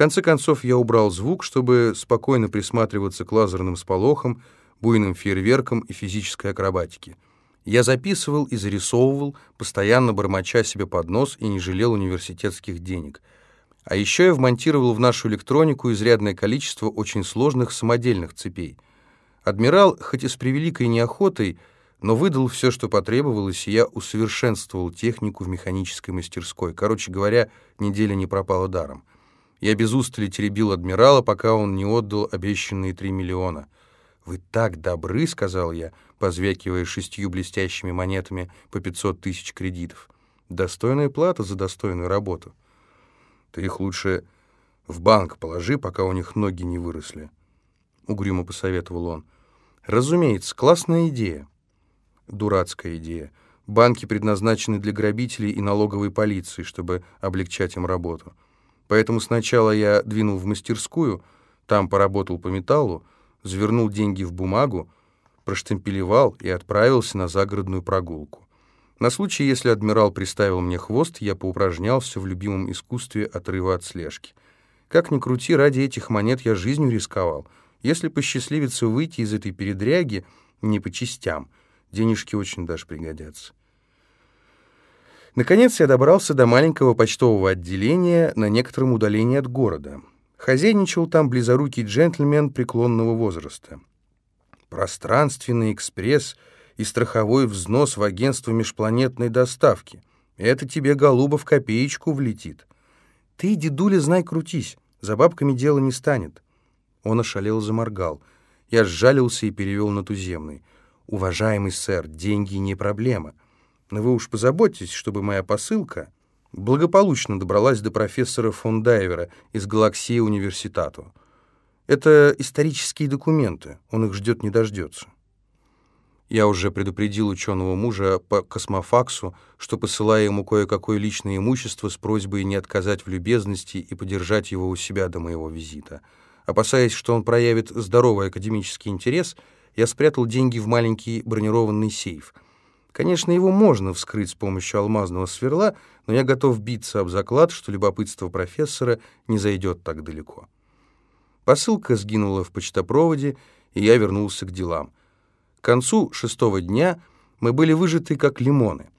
конце концов я убрал звук, чтобы спокойно присматриваться к лазерным сполохам, буйным фейерверкам и физической акробатике. Я записывал и зарисовывал, постоянно бормоча себе под нос и не жалел университетских денег. А еще я вмонтировал в нашу электронику изрядное количество очень сложных самодельных цепей. Адмирал, хоть и с превеликой неохотой, но выдал все, что потребовалось, и я усовершенствовал технику в механической мастерской. Короче говоря, неделя не пропала даром. Я без устали теребил адмирала, пока он не отдал обещанные три миллиона. «Вы так добры», — сказал я, позвякивая шестью блестящими монетами по пятьсот тысяч кредитов. «Достойная плата за достойную работу». «Ты их лучше в банк положи, пока у них ноги не выросли», — угрюмо посоветовал он. «Разумеется, классная идея». Дурацкая идея. Банки предназначены для грабителей и налоговой полиции, чтобы облегчать им работу. Поэтому сначала я двинул в мастерскую, там поработал по металлу, завернул деньги в бумагу, проштемпелевал и отправился на загородную прогулку. На случай, если адмирал приставил мне хвост, я поупражнялся в любимом искусстве отрыва от слежки. Как ни крути, ради этих монет я жизнью рисковал. Если посчастливится выйти из этой передряги не по частям — Денежки очень даже пригодятся. Наконец я добрался до маленького почтового отделения на некотором удалении от города. Хозяйничал там близорукий джентльмен преклонного возраста. Пространственный экспресс и страховой взнос в агентство межпланетной доставки. Это тебе, голуба, в копеечку влетит. Ты, дедуля, знай, крутись, за бабками дело не станет. Он ошалел заморгал. Я сжалился и перевел на туземный. «Уважаемый сэр, деньги не проблема. Но вы уж позаботьтесь, чтобы моя посылка благополучно добралась до профессора фон Дайвера из Галаксии университату. Это исторические документы, он их ждет не дождется». Я уже предупредил ученого мужа по космофаксу, что посылаю ему кое-какое личное имущество с просьбой не отказать в любезности и подержать его у себя до моего визита. Опасаясь, что он проявит здоровый академический интерес — я спрятал деньги в маленький бронированный сейф. Конечно, его можно вскрыть с помощью алмазного сверла, но я готов биться об заклад, что любопытство профессора не зайдет так далеко. Посылка сгинула в почтопроводе, и я вернулся к делам. К концу шестого дня мы были выжаты, как лимоны.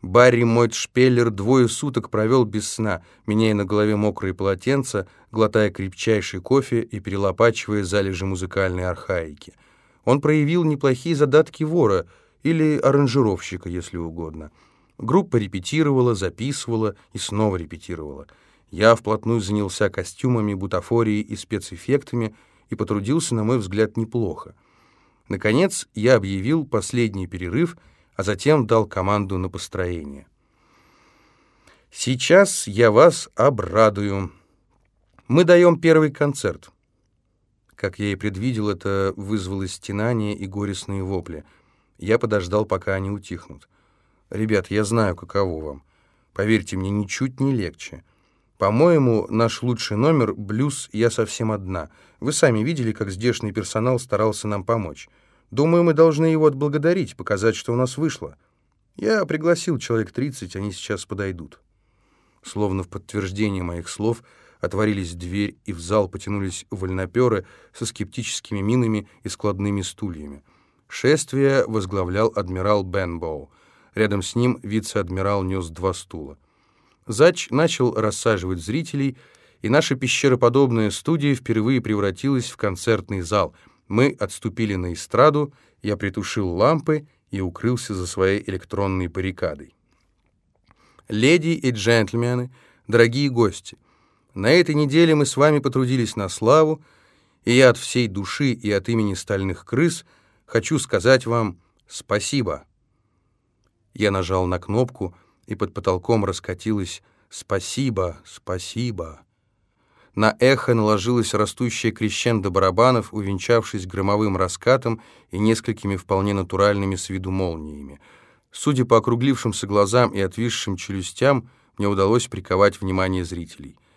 Барри Мойтшпеллер двое суток провел без сна, меняя на голове мокрые полотенца, глотая крепчайший кофе и перелопачивая залежи музыкальной архаики — он проявил неплохие задатки вора или аранжировщика, если угодно. Группа репетировала, записывала и снова репетировала. Я вплотную занялся костюмами, бутафорией и спецэффектами и потрудился, на мой взгляд, неплохо. Наконец, я объявил последний перерыв, а затем дал команду на построение. «Сейчас я вас обрадую. Мы даем первый концерт». Как я и предвидел, это вызвало стенание и горестные вопли. Я подождал, пока они утихнут. «Ребят, я знаю, каково вам. Поверьте мне, ничуть не легче. По-моему, наш лучший номер — блюз «Я совсем одна». Вы сами видели, как здешний персонал старался нам помочь. Думаю, мы должны его отблагодарить, показать, что у нас вышло. Я пригласил человек 30, они сейчас подойдут». Словно в подтверждение моих слов — Отворились дверь, и в зал потянулись вольноперы со скептическими минами и складными стульями. Шествие возглавлял адмирал Бенбоу. Рядом с ним вице-адмирал нес два стула. Зач начал рассаживать зрителей, и наша пещероподобная студия впервые превратилась в концертный зал. Мы отступили на эстраду, я притушил лампы и укрылся за своей электронной баррикадой. Леди и джентльмены, дорогие гости — на этой неделе мы с вами потрудились на славу, и я от всей души и от имени стальных крыс хочу сказать вам спасибо. Я нажал на кнопку, и под потолком раскатилось «Спасибо, спасибо». На эхо наложилась растущая крещендо барабанов, увенчавшись громовым раскатом и несколькими вполне натуральными с виду молниями. Судя по округлившимся глазам и отвисшим челюстям, мне удалось приковать внимание зрителей —